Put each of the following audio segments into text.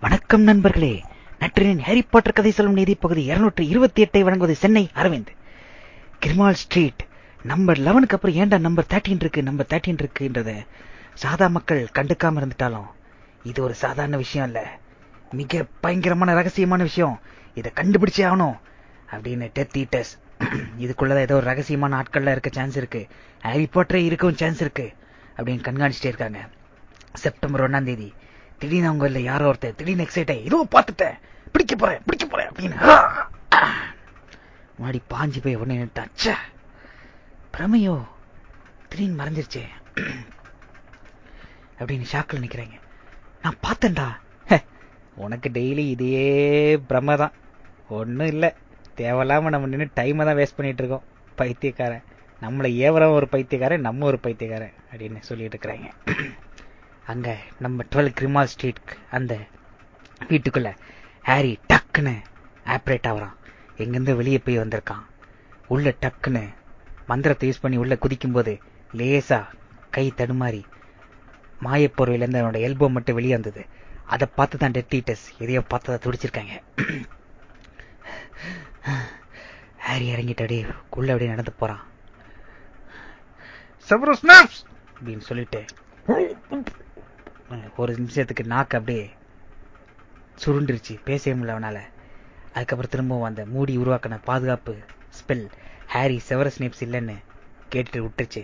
வணக்கம் நண்பர்களே. நற்றினின் Harry Potter கதை சொல்லும் நீதி பகுதி இருநூற்றி இருபத்தி எட்டை வழங்குவது சென்னை அரவிந்த். கிரிமால் ஸ்ட்ரீட். நம்பர் லெவனுக்கு அப்புறம் ஏன்டா நம்பர் தேர்ட்டின் இருக்கு நம்பர் தேர்ட்டின் இருக்குன்றத சாதா மக்கள் கண்டுக்காம இருந்துட்டாலும் இது ஒரு சாதாரண விஷயம் இல்ல. மிக பயங்கரமான ரகசியமான விஷயம். இதை கண்டுபிடிச்சே ஆகணும் அப்படின்னு டெத் ஈட்டர்ஸ். இதுக்குள்ளதான் ஏதோ ஒரு ரகசியமான ஆட்கள்ல இருக்க சான்ஸ் இருக்கு. ஹாரி பாட்டரே இருக்கவும் சான்ஸ் இருக்கு அப்படின்னு கண்காணிச்சுட்டே இருக்காங்க. செப்டம்பர் ஒன்னாம் தேதி. திடீர்னு அவங்க இல்ல யாரோ ஒருத்தர் திடீர்னு எக்ஸைட் ஆகி இதோ பார்த்துட்டேன் பிடிக்க போறேன் பிடிக்க போறேன் அப்படின்னு முன்னாடி பாஞ்சு போய் உடனே நின்ட்டாச்ச பிரமையோ திடீர்னு மறைஞ்சிருச்சே. அப்படின்னு ஷாக்கில் நிக்கிறேங்க. நான் பார்த்தேன்டா. உனக்கு டெய்லி இதே பிரமை தான் ஒன்றும் இல்லை தேவையில்லாம நம்ம நின்று டைமை தான் வேஸ்ட் பண்ணிட்டு இருக்கோம். பைத்தியக்காரன். நம்மளை ஏவரம் ஒரு பைத்தியக்காரன் நம்ம ஒரு பைத்தியக்காரன் அப்படின்னு சொல்லிட்டு இருக்கிறாங்க. அங்க நம்ம டுவெல் கிரிமால் ஸ்ட்ரீட் அந்த வீட்டுக்குள்ள ஹாரி டக்குன்னு ஆப்ரேட் ஆகுறான். எங்கிருந்து வெளியே போய் வந்திருக்கான். உள்ள டக்குன்னு மந்திரத்தை யூஸ் பண்ணி உள்ள குதிக்கும் போது லேசா கை தடுமாறி மாயப்பொருவில இருந்து அவனோட எல்போ மட்டும் வெளியே வந்தது. அதை பார்த்து தான் டெட் ஈட்டர்ஸ் எதையோ பார்த்ததை துடிச்சிருக்காங்க. ஹாரி இறங்கிட்டு அப்படியே உள்ள அப்படியே நடந்து போறான். அப்படின்னு சொல்லிட்டு ஒரு நிமிஷத்துக்கு நாக்கு அப்படியே சுருண்டுருச்சு. பேசவே முடியல அவனால. அதுக்கப்புறம் திரும்பவும் அந்த மூடி உருவாக்கின பாதுகாப்பு ஸ்பெல் ஹாரி செவரஸ் நேப்ஸ் இல்லைன்னு கேட்டுட்டு விட்டுருச்சு.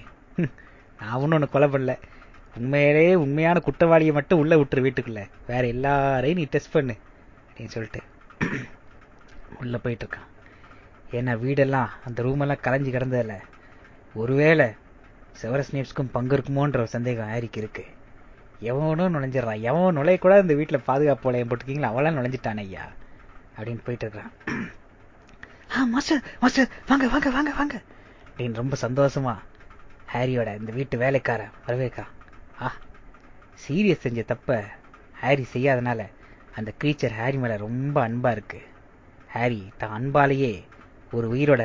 நான் ஒன்றும் ஒன்று கொலை பண்ணல. உண்மையிலே உண்மையான குற்றவாளியை மட்டும் உள்ளே விட்டுரு வீட்டுக்குள்ளே. வேற எல்லாரையும் நீ டெஸ்ட் பண்ணு அப்படின்னு சொல்லிட்டு உள்ளே போயிட்டு இருக்கான். ஏன்னா வீடெல்லாம் அந்த ரூமெல்லாம் கலைஞ்சு கிடந்ததில்ல ஒருவேளை செவரஸ் நேப்ஸ்க்கும் பங்கு இருக்குமோன்ற ஒரு சந்தேகம் ஹாரிக்கு இருக்கு. எவனும் நுழைஞ்சிடறான். எவன் நுழைய கூட இந்த வீட்டுல பாதுகாப்பு வளையம் போட்டுக்கீங்களா அவளாம் நுழைஞ்சிட்டான் ஐயா. அப்படின்னு போயிட்டு இருக்கிறான் மாஸ்டர் மாஸ்டர் வாங்க வாங்க வாங்க வாங்க. அப்படின்னு ரொம்ப சந்தோஷமா. ஹாரியோட இந்த வீட்டு வேலைக்காரன் வரவேற்கிறான் ஆ சீரியஸ் செஞ்ச தப்ப ஹாரி செய்யாதனால அந்த கிரீச்சர் ஹாரி மேல ரொம்ப அன்பா இருக்கு. ஹாரி தான் அன்பாலேயே ஒரு உயிரோட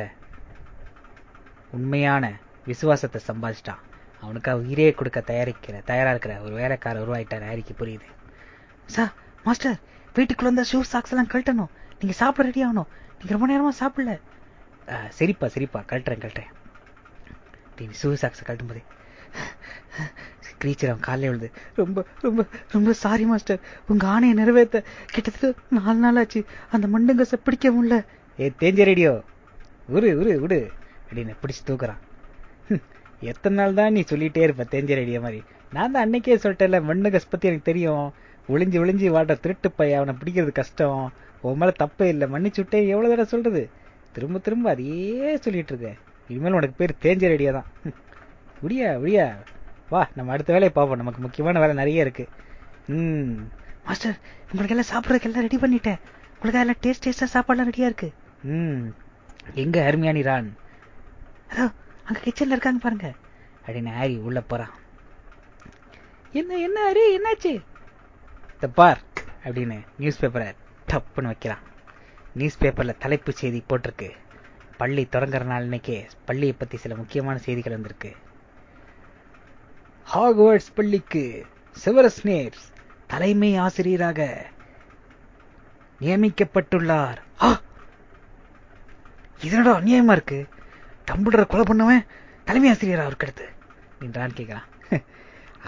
உண்மையான விசுவாசத்தை சம்பாதிச்சிட்டான். அவனுக்காக உயிரே கொடுக்க தயாரிக்கிற தயாரா இருக்கிற ஒரு வேலைக்கார உருவாயிட்டார். ஹாரிக்கு புரியுது. சார் மாஸ்டர் வீட்டுக்குள்ள இருந்தா ஷூ சாக்ஸ் எல்லாம் கழட்டணும். நீங்க சாப்பிட ரெடி ஆகணும். நீங்க ரொம்ப நேரமா சாப்பிடல. சரிப்பா சரிப்பா. கழட்டுறேன் கழட்டுறேன். ஷூ சாக்ஸ் கழட்டும் போதே கிரீச்சர் அவன் காலையில் விழுது ரொம்ப ரொம்ப ரொம்ப சாரி மாஸ்டர். உங்க ஆணையை நிறைவேற்ற கிட்டத்தட்ட நாலு நாள் ஆச்சு. அந்த மண்டுங்கச பிடிக்க முடியல ஏ தேஞ்ச ரேடியோ உரு உரு விடு அப்படின்னு பிடிச்சு தூக்குறான். எத்தனை நாள் தான் நீ சொல்லிட்டே இருப்ப தேஞ்ச ரேடியோ மாதிரி? நான் தான் அன்னைக்கே சொல்லிட்டேன்ல மண்டுங்கஸ் பத்தி எனக்கு தெரியும். ஒளிஞ்சு ஒளிஞ்சு வாடுற திருட்டு பைய அவனை பிடிக்கிறது கஷ்டம். உன் மேல தப்பே இல்லை மன்னிச்சு விட்டே எவ்வளவு தடவை சொல்றது? திரும்ப திரும்ப அதையே சொல்லிட்டு இருக்க. இனிமேல் உனக்கு பேர் தேஞ்ச ரேடியோ தான். விடியா விடியா. வா நம்ம அடுத்த வேலையை பார்ப்போம். நமக்கு முக்கியமான வேலை நிறைய இருக்கு. ம். மாஸ்டர் உங்களுக்கு எல்லாம் சாப்பிட்றதுக்கு எல்லாம் ரெடி பண்ணிட்டேன். உங்களுக்கு எல்லாம் டேஸ்ட் டேஸ்டா சாப்பாடுலாம் ரெடியா இருக்கு. ம். எங்க ஹர்மியானி ரான் அங்க கிச்சன்ல இருக்காங்க பாருங்க. அப்படின்னு ஹாரி உள்ள போறான். என்ன என்ன ஹாரி? என்னாச்சு? த பார் அப்படின்னு நியூஸ் பேப்பரை டப்புன்னு வைக்கிறான். நியூஸ் பேப்பர்ல தலைப்பு செய்தி போட்டிருக்கு. பள்ளி தொடங்குற நாள் இன்னைக்கே பள்ளியை பத்தி சில முக்கியமான செய்திகள் வந்திருக்கு. ஹாக்வர்ட்ஸ் பள்ளிக்கு செவரஸ் நேப்ஸ் தலைமை ஆசிரியராக நியமிக்கப்பட்டுள்ளார். இதனடா அநியாயமா இருக்கு? டம்புள்டரை கொலை பண்ணவன் தலைமை ஆசிரியர் அவருக்கு அடுத்து? நின்றான்னு கேட்கிறான்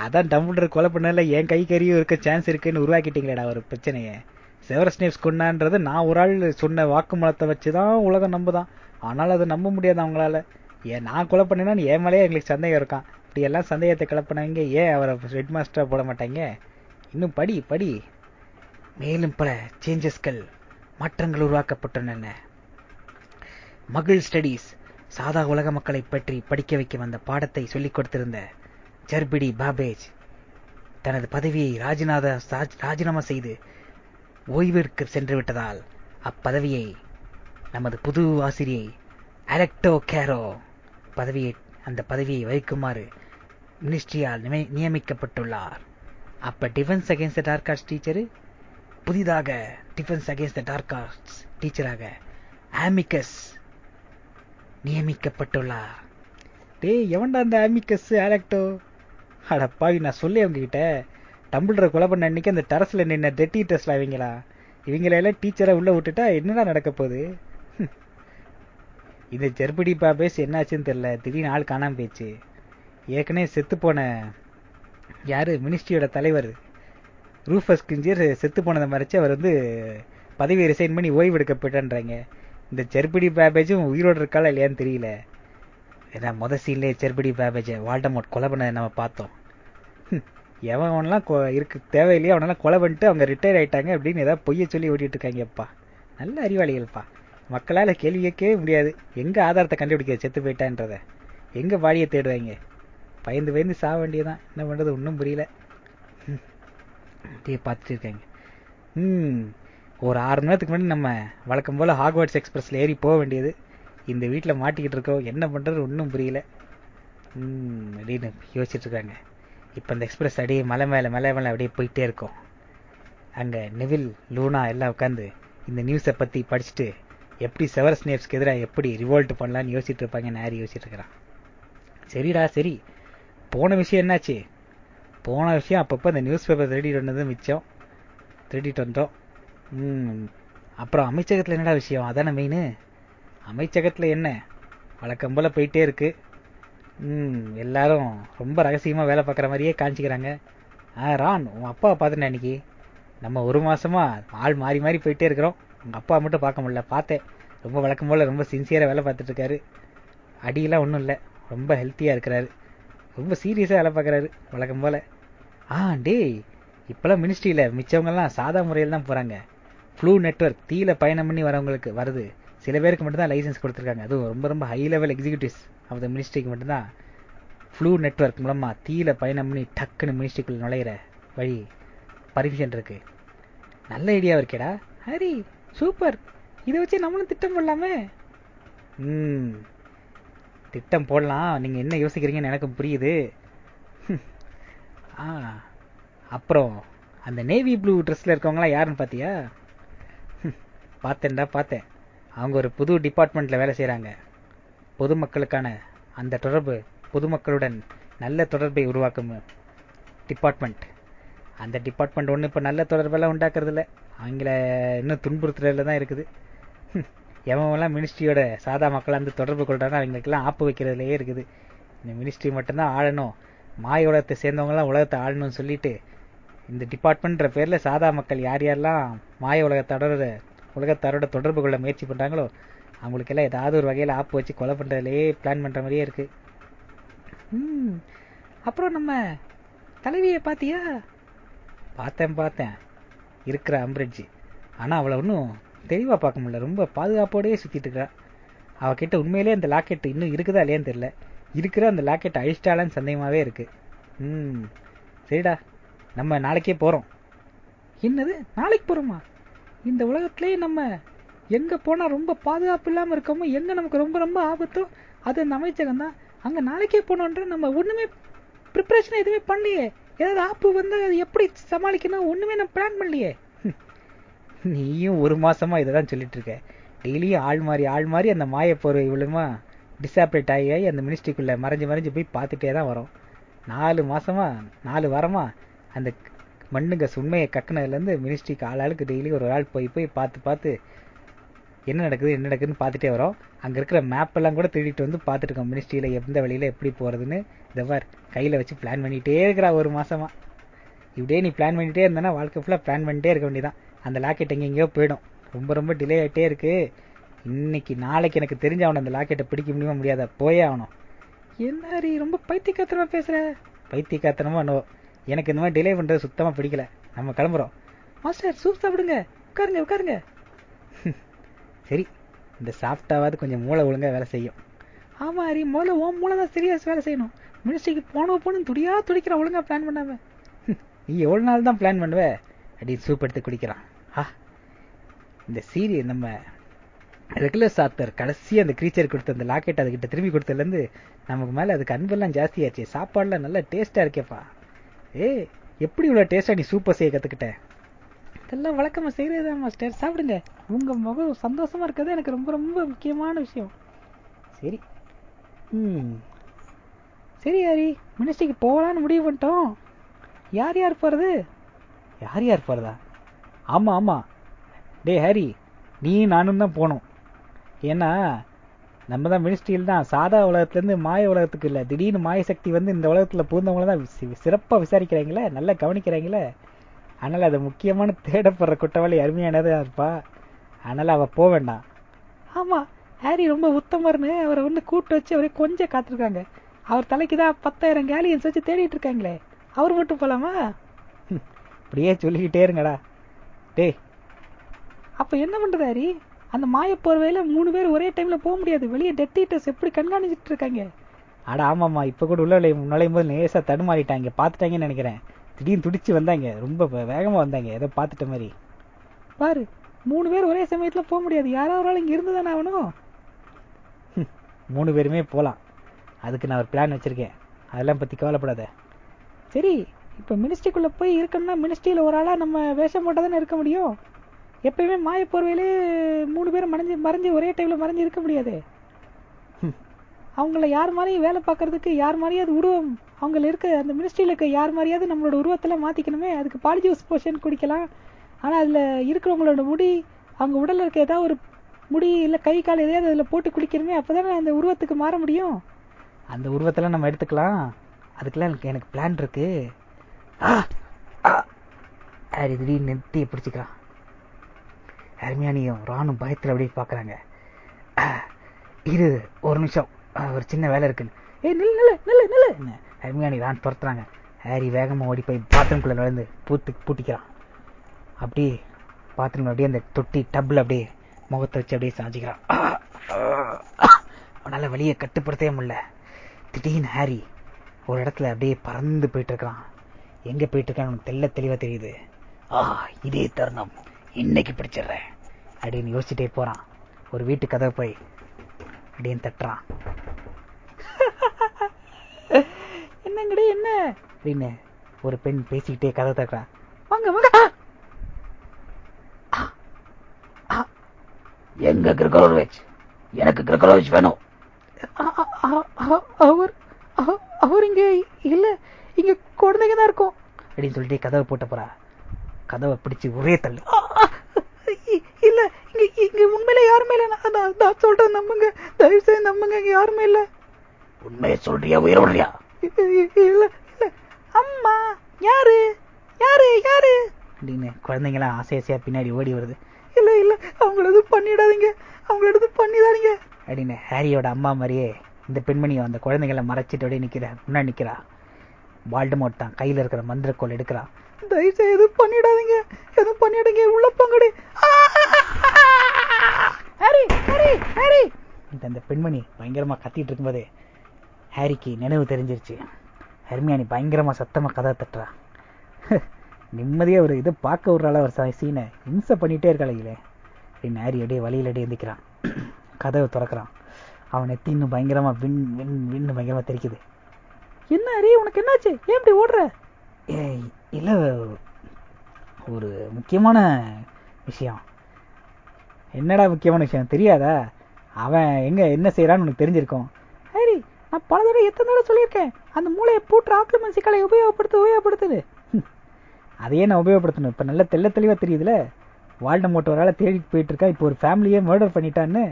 அதான் டம்புள்டர் கொலை பண்ணல என் கை கறியும் இருக்க சான்ஸ் இருக்குன்னு உருவாக்கிட்டீங்களேடா ஒரு பிரச்சனையை. செவரஸ் நேப்ஸ் கொண்டான்றது நான் ஒரு ஆள் சொன்ன வாக்குமூலத்தை வச்சுதான் உலகம் நம்புதான். ஆனால் அதை நம்ப முடியாது அவங்களால. ஏன் நான் கொலை பண்ணினா என் மேலேயே எங்களுக்கு சந்தேகம் இருக்கான். இப்படி எல்லாம் சந்தேகத்தை கிளப்பினாங்க ஏன் அவரை ஹெட் மாஸ்டரா போட மாட்டாங்க? இன்னும் படி படி. மேலும் பல சேஞ்சஸ்கள் மாற்றங்கள் உருவாக்கப்பட்டுள்ளன. மகிழ் ஸ்டடீஸ் சாதா உலக மக்களை பற்றி படிக்க வைக்க வந்த பாடத்தை சொல்லிக் கொடுத்திருந்த ஜர்பிடி பாபேஜ் தனது பதவியை ராஜிநாத ராஜினாமா செய்து ஓய்விற்கு சென்று விட்டதால் அப்பதவியை நமது புது ஆசிரியை அலெக்டோ கேரோ பதவியை அந்த பதவியை வகிக்குமாறு மினிஸ்ட்ரியால் நியமிக்கப்பட்டுள்ளார். அப்ப defence against the dark arts teacher? புதிதாக defence against the dark arts டீச்சராக ஆமிகஸ் நியமிக்கப்பட்டுள்ளார். டேய் எவன்டா அந்த ஆமிகஸ் ஆலக்டோ அடப்பாவி நான் சொல்லி அவங்க கிட்ட டம்பிள்ற கொலை பண்ண அன்னைக்கு அந்த டரஸ்ல நின்ன டெட்டி டெஸ்ட்ல அவங்களா? இவங்களெல்லாம் டீச்சரை உள்ள விட்டுட்டா என்னடா நடக்க போகுது? இந்த ஜெர்படி பாபேஸ் என்னாச்சுன்னு தெரியல. திடீர்னு ஆள் காணாம போயிடுச்சு. ஏற்கனவே செத்து போன யாரு? மினிஸ்ட்ரியோட தலைவர். ரூஃபஸ் கிஞ்சியர் செத்து போனதை மறைச்சு அவர் வந்து பதவியை ரிசைன் பண்ணி ஓய்வு எடுக்கப்பட்டான்றாங்க இந்த செருப்பிடி பேபேஜும் உயிரோடு இருக்காளா இல்லையான்னு தெரியல. ஏன்னா முத சீன்லேயே செர்படி பேபேஜை வால்டமோட் கொலை பண்ணதை நம்ம பார்த்தோம். எவன் அவனெல்லாம் கொ- இருக்கு தேவையில்லையே அவனெல்லாம் கொலை பண்ணிட்டு அவங்க ரிட்டையர் ஆயிட்டாங்க அப்படின்னு ஏதாவது பொய்ய சொல்லி ஓட்டிட்டு இருக்காங்கப்பா. நல்ல அறிவாளிகள்ப்பா. மக்களால் கேள்வி கேட்கவே முடியாது. எங்கே ஆதாரத்தை கண்டுபிடிக்க செத்து போயிட்டான்றத? எங்கே பாடியை தேடுவாங்க பயந்து பயந்து சாக வேண்டியதான் என்ன பண்ணுறது ஒன்றும் புரியல. அப்படியே பார்த்துட்டு இருக்காங்க. ம் ஒரு ஆறு மணி நேரத்துக்கு முன்னாடி நம்ம வழக்கம் போல ஹாக்வர்ட்ஸ் எக்ஸ்பிரஸ்ல ஏறி போக வேண்டியது. இந்த வீட்டில் மாட்டிக்கிட்டு இருக்கோம். என்ன பண்றது? ஒன்றும் புரியல. ம் அப்படின்னு யோசிச்சுட்டு இருக்காங்க. இப்போ இந்த எக்ஸ்பிரஸ் அப்படியே மலை மேலே மலை மேலே அப்படியே போயிட்டே இருக்கும். அங்கே நெவில் லூனா எல்லாம் உட்காந்து இந்த நியூஸை பற்றி படிச்சுட்டு எப்படி செவரஸ் நேப்ஸ்க்கு எதிராக எப்படி ரிவோல்ட் பண்ணலாம்னு யோசிச்சுட்டு இருப்பாங்க நேரி யோசிச்சுட்டு இருக்கிறான். சரிடா சரி. போன விஷயம் என்னாச்சு? போன விஷயம் அப்பப்போ இந்த நியூஸ் பேப்பர் திருடிட்டு வந்தது மிச்சம். திருடிட்டு வந்தோம். அப்புறம் அமைச்சகத்தில் என்னடா விஷயம்? அதான மெயின் அமைச்சகத்தில் என்ன? வழக்கம் போல் போயிட்டே இருக்கு. ம் எல்லாரும் ரொம்ப ரகசியமா வேலை பார்க்குற மாதிரியே காமிச்சிக்கிறாங்க. ஆ ரான் உன் அப்பாவை பார்த்துட்டேன் அன்னைக்கு. நம்ம ஒரு மாசமா ஆள் மாறி மாறி போயிட்டே இருக்கிறோம். உங்க அப்பா மட்டும் பார்க்க முடியல பார்த்தேன். ரொம்ப வழக்கம் போல ரொம்ப சின்சியரா வேலை பார்த்துட்டு இருக்காரு. அடியெல்லாம் ஒன்றும் இல்லை ரொம்ப ஹெல்த்தியா இருக்கிறாரு. ரொம்ப சீரியஸா வேலை பார்க்குறாரு வழக்கம் போல. ஆ டேய் இப்பெல்லாம் மினிஸ்ட்ரியில மிச்சவங்கெல்லாம் சாதா முறையில் தான் போறாங்க. ஃப்ளூ நெட்வொர்க் தீல பயணம் பண்ணி வரவங்களுக்கு வருது. சில பேருக்கு மட்டும்தான் லைசன்ஸ் கொடுத்துருக்காங்க. அதுவும் ரொம்ப ரொம்ப high level executives of the மினிஸ்ட்ரிக்கு மட்டும்தான். ஃப்ளூ நெட்வொர்க் மூலமாக தீல பயணம் பண்ணி டக்குன்னு மினிஸ்ட்ரிக்குள் நுழையிற வழி பர்மிஷன் இருக்கு. நல்ல ஐடியா இருக்கேடா. ஹரி சூப்பர் இதை வச்சு நம்மளும் திட்டம் போடலாமே? ம் திட்டம் போடலாம். நீங்கள் என்ன யோசிக்கிறீங்கன்னு எனக்கு புரியுது. ஆ அப்புறம் அந்த நேவி ப்ளூ ட்ரெஸ்ஸில் இருக்கவங்களாம் யாருன்னு பார்த்தியா பார்த்தேன்டா பார்த்தேன். அவங்க ஒரு புது டிபார்ட்மெண்ட்ல வேலை செய்கிறாங்க பொதுமக்களுக்கான அந்த தொடர்பு பொதுமக்களுடன் நல்ல தொடர்பை உருவாக்கும் டிபார்ட்மெண்ட் அந்த டிபார்ட்மெண்ட் ஒன்றும் இப்போ நல்ல தொடர்பெல்லாம் உண்டாக்குறதில்ல. அவங்கள இன்னும் துன்புறுத்துறதுல தான் இருக்குது. எவன்லாம் மினிஸ்ட்ரியோட சாதா மக்கள் வந்து தொடர்பு கொள்றாங்க அவங்களுக்கெல்லாம் ஆப்பு வைக்கிறதுலையே இருக்குது. இந்த மினிஸ்ட்ரி மட்டும்தான் ஆளணும். மாய உலகத்தை சேர்ந்தவங்கலாம் உலகத்தை ஆளணும்னு சொல்லிட்டு இந்த டிபார்ட்மெண்ட்ன்ற பேரில் சாதா மக்கள் யார் யாரெல்லாம் மாய உலகத்தோட உலகத்தாரோட தொடர்பு கொள்ள முயற்சி பண்றாங்களோ அவங்களுக்கு எல்லாம் ஏதாவது ஒரு வகையில ஆப்பு வச்சு கொலை பண்றதுலயே பிளான் பண்ற மாதிரியே இருக்கு. ம். அப்புறம் நம்ம தலைவியை பாத்தியா? பார்த்தேன் பார்த்தேன். இருக்கிற அம்பிரிட்ஜ். ஆனா அவளை ஒன்றும் தெளிவா பார்க்க முடியல. ரொம்ப பாதுகாப்போடயே சுத்திட்டு இருக்கா. அவகிட்ட உண்மையிலேயே அந்த லாக்கெட் இன்னும் இருக்குதா இல்லையான்னு தெரியல. இருக்கிற அந்த லாக்கெட் அழிச்சிட்டாலான்னு சந்தேகமாவே இருக்கு. ம். சரிடா. நம்ம நாளைக்கே போறோம். என்னது? நாளைக்கு போறோமா? இந்த உலகத்திலேயே நம்ம எங்க போனா ரொம்ப பாதுகாப்பு இல்லாம இருக்கோமோ எங்க நமக்கு ரொம்ப ரொம்ப ஆபத்தோ அது அந்த அமைச்சகம் தான். அங்க நாளைக்கே போனோன்ற நம்ம ஒண்ணுமே ப்ரிப்பரேஷன் எதுவுமே பண்ணலையே. ஏதாவது ஆப்பு வந்து அது எப்படி சமாளிக்கணும் ஒண்ணுமே நம்ம பிளான் பண்ணலையே. நீயும் ஒரு மாசமா இததான் சொல்லிட்டு இருக்க. டெய்லியும் ஆள் மாறி ஆள் மாறி அந்த மாய போர்வை இவ்வளவுமா டிசாப்ரேட் ஆகி ஆகி அந்த மினிஸ்ட்ரிக்குள்ள மறைஞ்சு மறைஞ்சு போய் பார்த்துட்டே தான் வரோம். நாலு மாசமா நாலு வாரமா அந்த மண்ணுங்க உண்மையை கக்குனதுலேருந்து மினிஸ்ட்ரிக்கு மினிஸ்ட்ரிக்கு ஆளாளுக்கு டெய்லி ஒரு ஆள் போய் போய் பார்த்து பார்த்து என்ன நடக்குது என்ன நடக்குதுன்னு பார்த்துட்டே வரோம். அங்கே இருக்கிற மேப்பெல்லாம் கூட திருடிட்டு வந்து பார்த்துட்டு மினிஸ்ட்ரியில் எந்த வழியில் எப்படி போகிறதுன்னு இதவார் கையில் வச்சு பிளான் பண்ணிகிட்டே இருக்கிறா ஒரு மாதமாக இப்படியே நீ பிளான் பண்ணிகிட்டே இருந்தேன்னா வாழ்க்கை ஃபுல்லாக பிளான் பண்ணிட்டே இருக்க வேண்டியதான் அந்த லாக்கெட் எங்கெங்கேயோ போயிடும். ரொம்ப ரொம்ப டிலே ஆகிட்டே இருக்கு. இன்னைக்கு நாளைக்கு எனக்கு தெரிஞ்ச அவனை அந்த லாக்கெட்டை பிடிக்க முடியுமா முடியாதா? போயே ஆகணும். என்ன ரொம்ப பைத்தியக்காரத்தனமா பேசுற? பைத்தியக்காரத்தனமா நோ எனக்கு இந்த மாதிரி டிலே பண்றது சுத்தமா பிடிக்கல. நம்ம கிளம்புறோம். மாஸ்டர் சூப் சாப்பிடுங்க. உட்காருங்க உட்காருங்க. சரி இந்த சாப்பிட்டாவது கொஞ்சம் மூளை ஒழுங்கா வேலை செய்யும். ஆமா ஹரி மூளை ஓ மூளை தான் சீரியஸ் வேலை செய்யணும். மினிஸ்ட்ரிக்கு போன போகணும் துடியா துடிக்கிற ஒழுங்கா பிளான் பண்ணாம. நீ எவ்வளவு நாள் தான் பிளான் பண்ணுவ? அப்படின்னு சூப் எடுத்து குடிக்கிறான். ஆ இந்த சீரி நம்ம ரெகுலர் சாத்தர் கடைசியாக அந்த கிரீச்சர் கொடுத்த அந்த லாக்கெட் அதுக்கிட்ட திரும்பி கொடுத்ததுலேருந்து நமக்கு மேல அதுக்கு அன்பெல்லாம் ஜாஸ்தியாச்சு. சாப்பாடுலாம் நல்லா டேஸ்டா இருக்கேப்பா. ஏய் எப்படி இவ்வளவு டேஸ்டா நீ சூப்பர் செய்ய கத்துக்கிட்ட? இதெல்லாம் வழக்கமா செய்யறதா மாஸ்டர் சாப்பிடுங்க. உங்க முகம் சந்தோஷமா இருக்கிறது எனக்கு ரொம்ப ரொம்ப முக்கியமான விஷயம். சரி. ம். சரி ஹரி. மினிஸ்ட்ரிக்கு போகலான்னு முடிவு பண்ணிட்டோம். யார் யார் போறது? யார் யார் போறதா? ஆமா ஆமா. டே ஹாரி. நீ நானும் தான் போனோம் ஏன்னா நம்ம தான் மினிஸ்ட்ரியில் தான். சாதா உலகத்துல இருந்து மாய உலகத்துக்கு இல்ல. திடீர்னு மாய சக்தி வந்து இந்த உலகத்துல பூந்தவங்கள தான் சி- சிறப்பா விசாரிக்கிறாங்களே நல்லா கவனிக்கிறாங்களே. அதனால் அது முக்கியமான தேடப்படுற குற்றவாளி அருமையானதா இருப்பா அதனால அவ போக வேண்டாம். ஆமா ஹாரி ரொம்ப உத்தமர்னு அவரை வந்து கூப்பிட்டு வச்சு அவரே கொஞ்சம் காத்திருக்காங்க. அவர் தலைக்கு தான் பத்தாயிரம் கேலியன்ஸ் வச்சு தேடிட்டு இருக்காங்களே. அவர் மட்டும் போலாமா? இப்படியே சொல்லிக்கிட்டே இருங்கடா. டேய். அப்ப என்ன பண்றது ஹாரி? அந்த மாய போர்வையில மூணு பேர் ஒரே டைம்ல போக முடியாது. வெளியே டெட் ஈட்டர்ஸ் எப்படி கண்காணிச்சிட்டு இருக்காங்க? அட ஆமாமா இப்ப கூட உள்ள நுழையும் போது லேசா தடுமாறிட்டாங்க. பாத்துட்டாங்கன்னு நினைக்கிறேன். திடீர்னு துடிச்சு வந்தாங்க. ரொம்ப வே- வேகமா வந்தாங்க. ஏதோ பாத்துட்ட மாதிரி. பாரு மூணு பேர் ஒரே சமயத்துல போக முடியாது. யாரோ ஒரு ஆள் இங்க இருந்து தானே ஆகணும்? மூணு பேருமே போலாம். அதுக்கு நான் ஒரு பிளான் வச்சிருக்கேன். அதெல்லாம் பத்தி கவலைப்படாத. சரி இப்ப மினிஸ்ட்ரிக்குள்ள போய் இருக்கணும்னா மினிஸ்ட்ரியில ஒரு ஆளா நம்ம வேஷம் போட்டா தானே இருக்க முடியும்? எப்பயுமே மாய போர்வையிலே மூணு பேரும் மறைஞ்சு மறைஞ்சு ஒரே டைம்ல மறைஞ்சு இருக்க முடியாது. அவங்கள யார் மாதிரியும் வேலை பார்க்கறதுக்கு யார் மாதிரியாவது உருவம் அவங்கள இருக்க அந்த மினிஸ்ட்ரியில் இருக்க யார் மாதிரியாவது நம்மளோட உருவத்துல மாற்றிக்கணுமே அதுக்கு பாலிஜூஸ் போஷன் குடிக்கலாம். ஆனால் அதில் இருக்கிறவங்களோட முடி அவங்க உடலில் இருக்க ஏதாவது ஒரு முடி இல்லை கை கால் எதையாவது அதில் போட்டு குடிக்கணுமே அப்போ தானே அந்த உருவத்துக்கு மாற முடியும். அந்த உருவத்தெல்லாம் நம்ம எடுத்துக்கலாம். அதுக்கெல்லாம் எனக்கு எனக்கு பிளான் இருக்கு. திடீர்னு நெத்தியை பிடிச்சிக்கிறான். ஹெர்மியானியும் ராணும் பயத்தில் அப்படியே பார்க்குறாங்க இரு ஒரு நிமிஷம். ஒரு சின்ன வேலை இருக்குன்னு ஏய் நில்லு நில்லு நில்லு என்ன ஹெர்மியானி ரான் துரத்துறாங்க. ஹாரி வேகமாக ஓடி போய் பாத்ரூம்குள்ளே நுழைந்து பூத்து பூட்டிக்கிறான். அப்படியே பாத்ரூம் அப்படியே அந்த தொட்டி டப்பில் அப்படியே முகத்தை வச்சு அப்படியே சாஞ்சிக்கிறான். அவனால் வழியை வெளியே கட்டுப்படுத்தவே முடியல. திடீர்னு ஹாரி ஒரு இடத்துல அப்படியே பறந்து போயிட்டு இருக்கான் எங்கே போயிட்டு இருக்கான்னு தெல்ல தெள்ள தெரியுது. ஆ இதே தருணம். இன்னைக்கு பிடிச்சிடுறேன். அப்படின்னு யோசிச்சுட்டே போறான். ஒரு வீட்டு கதவை போய் அப்படின்னு தட்டுறான். என்னங்கடி என்ன? அப்படின்னு ஒரு பெண் பேசிக்கிட்டே கதை தட்டுறான் வாங்க வாங்க! எங்க கிரகரோவிச் எனக்கு கிரகரோவிச் வேணும். அவர் அவர் இங்க இல்ல இங்க குழந்தைங்க தான் இருக்கும். அப்படின்னு சொல்லிட்டு கதவை போட்ட போறா. கதவை பிடிச்சு ஒரே தள்ளு. இங்க இங்க உண்மையில யாருமே இல்ல. நான் சொல்றேன் நம்புங்க. தயவு செய்து நம்புங்க இங்க யாருமே இல்ல. உண்மையை சொல்றியா உயிர் விடுறியா? இல்ல இல்ல. அம்மா யாரு? யாரு யாரு? அப்படின்னு குழந்தைங்களாம் ஆசை ஆசையா பின்னாடி ஓடி வருது. இல்ல இல்ல. அவங்கள எதுவும் பண்ணிடாதீங்க. அவங்கள எதுவும் பண்ணிடாதீங்க. அப்படின்னு ஹாரியோட அம்மா மாதிரியே இந்த பெண்மணியும் அந்த குழந்தைகளை மறைச்சிட்டு அப்படியே நிக்கிறா. முன்னாடி நிக்கிறா. வால்டமோட் தான் கையில இருக்கிற மந்திரக்கோல் எடுக்கிறான் தயவு செய்து எதுவும் பண்ணிடாதீங்க. எதுவும் பண்ணிடுங்க உள்ள போங்கடி. Harry Harry Harry. இந்த அந்த பெண்மணி பயங்கரமா கத்திட்டு இருக்கும்போதே ஹாரிக்கு நினைவு தெரிஞ்சிருச்சு. ஹெர்மியானி பயங்கரமா சத்தமா கதை தட்டுறா. நிம்மதியா ஒரு இதை பார்க்க விடுறாள ஒரு சீனை இம்சை பண்ணிட்டே இருக்காளே அப்படின்னு ஹாரி அடியே வழியில அடியே எந்திக்கிறான். கதவை திறக்கிறான். அவன் எத்தி இன்னும் பயங்கரமா வின் வின் வின்னு பயங்கரமா தெரிக்குது. என்ன ஹரி உனக்கு என்னாச்சு? ஏன் இப்படி ஓடுற? ஏய் இல்ல ஒரு முக்கியமான விஷயம். என்னடா முக்கியமான விஷயம்? தெரியாதா? அவன் எங்க என்ன செய்யறான்னு உனக்கு தெரிஞ்சிருக்கும். ஹரி நான் பல தடவை எத்தனை தடவை சொல்லியிருக்கேன். அந்த மூளையை பூட்டு ஆக்கிரமன் சிக்கலை உபயோகப்படுத்து உபயோகப்படுத்துது அதையே நான் உபயோகப்படுத்தணும். இப்ப நல்ல தெள்ள தெளிவா தெரியுதுல. வாழ்ட மோட்டோரால் தேடிட்டு போயிட்டு இருக்கா இப்போ ஒரு ஃபேமிலியே மர்டர் பண்ணிட்டான்னு.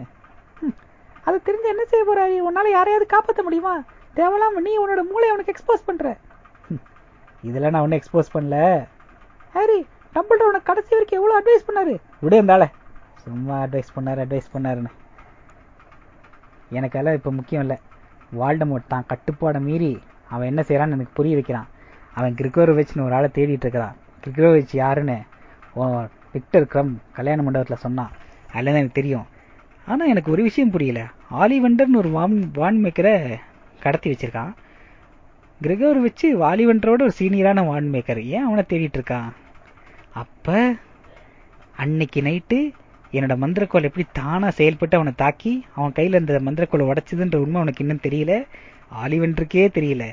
அதை அது தெரிஞ்சு என்ன செய்ய போற உன்னால் உன்னால யாரையாவது காப்பாற்ற முடியுமா? தேவையில்லாம நீ உன்னோட மூளையை அவனுக்கு எக்ஸ்போஸ் பண்ற. இதெல்லாம் நான் ஒன்னும் எக்ஸ்போஸ் பண்ணல. ஹாரி டம்பிள்டர் உனக்கு கடைசி வரைக்கும் எவ்வளவு அட்வைஸ் பண்ணாரு? விடு இருந்தாலே சும்மா அட்வைஸ் பண்ணாரு அட்வைஸ் பண்ணாருன்னு. எனக்கெல்லாம் இப்போ முக்கியம் இல்லை. வால்டமோட் தான் கட்டுப்பாடை மீறி அவன் என்ன செய்யறான்னு எனக்கு புரிய வைக்கிறான். அவன் கிரிகோரோவிச்னு ஒரு ஆளை தேடிட்டு இருக்கிறான். கிரிகோரோவிச் யாருன்னு? ஓ விக்டர் கிரம் கல்யாண மண்டபத்துல சொன்னான். அதில் எனக்கு தெரியும். ஆனா எனக்கு ஒரு விஷயம் புரியல. ஆலிவெண்டர்னு ஒரு வான் வான் மேக்கரை கடத்தி வச்சிருக்கான். கிரிகோர் வச்சு வாலிவெண்டரோட ஒரு சீனியரான வான் மேக்கர் ஏன் அவனை தேடிட்டு இருக்கான்? அப்ப அன்னைக்கு நைட்டு என்னோட மந்திரக்கோல் எப்படி தானா செயல்பட்டு அவனை தாக்கி அவன் கையில இருந்த மந்திரக்கோலை உடைச்சதுன்ற உண்மை அவனுக்கு இன்னும் தெரியல? ஆலிவென்ட்ருக்கே தெரியல.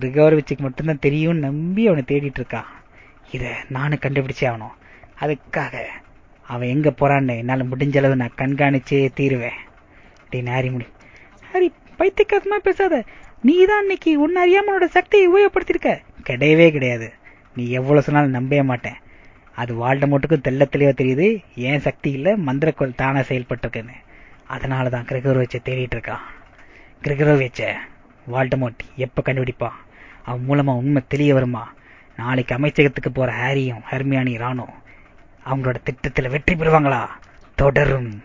கிரிகோர்விச்சுக்கு மட்டும்தான் தெரியும் நம்பி அவனை தேடிட்டு இருக்கான் இத நானும் கண்டுபிடிச்சே ஆகணும். அதுக்காக அவன் எங்க போறான்னு என்னால முடிஞ்ச அளவு நான் கண்காணிச்சே தீருவேன். அப்படின்னு ஹாரி முடி ஹாரி பைத்தியக்காசமா பேசாத. நீ தான் இன்னைக்கு உன்னை அறியாமனோட சக்தியை உபயோகப்படுத்திருக்க கிடையவே கிடையாது. நீ எவ்வளவு சொன்னாலும் நம்பவே மாட்டேன். அது வால்டமோட்டுக்கும் தெள்ள தெளிவா தெரியுது. ஏன் சக்தி இல்ல? மந்திரக்கோள் செயல்பட்டுருக்குன்னு செயல்பட்டிருக்குன்னு. அதனாலதான் கிரகரோவிச்ச தேடிட்டு இருக்கான். கிரகரோவிச்ச வால்டமோட் எப்போ கண்டுபிடிப்பான்? அவன் மூலமாக உண்மை தெரிய வருமா? நாளைக்கு அமைச்சகத்துக்கு போகிற ஹாரியும் ஹர்மியானி ராணும் அவங்களோட திட்டத்தில் வெற்றி பெறுவாங்களா? தொடரும்.